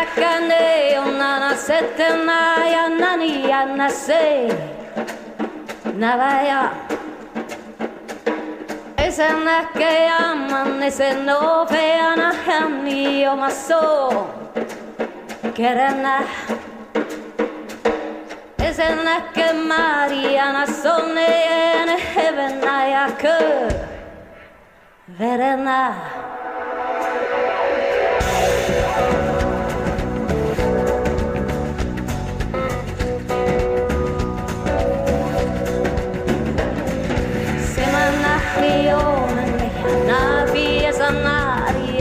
makane onana setena ya nani ya nase navaya ese na que aman ese no veana hani o maso querena ese na que Mariana sonne en heaven I could verena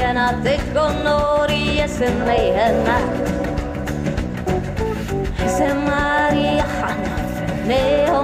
sanariana te conori se meiena se maria hana ne o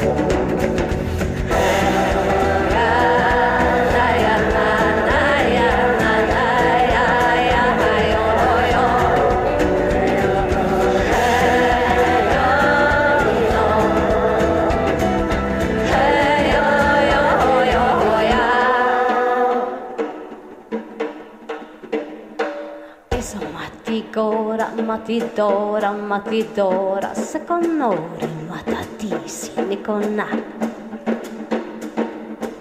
matidora, matidora, seconori, matatissimi con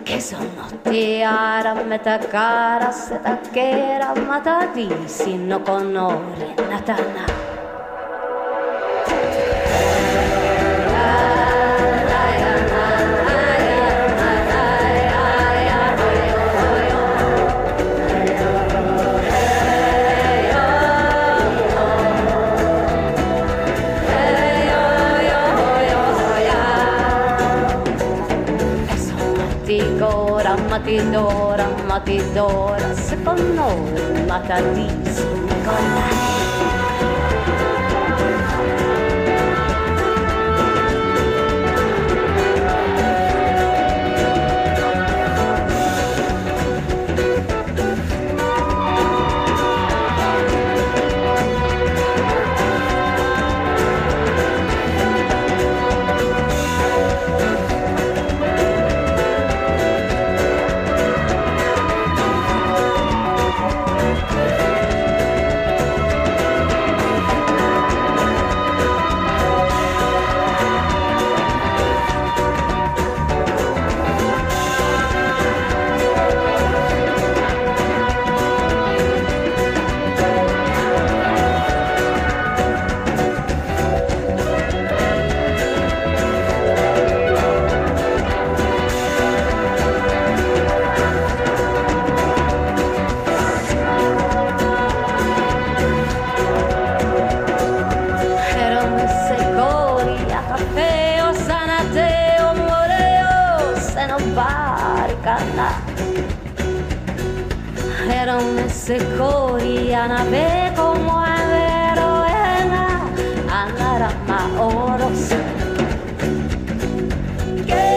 Che sono tiara, metacara, setacchera, matatissimo con ori, matidora, matidora, secondo me matadissimo con secoi a nave como a veroena a narama oros que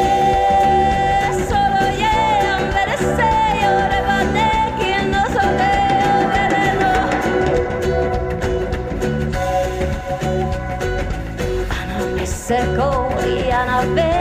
solo llegan merece ore bate que no sobe veneno a nave secoi a nave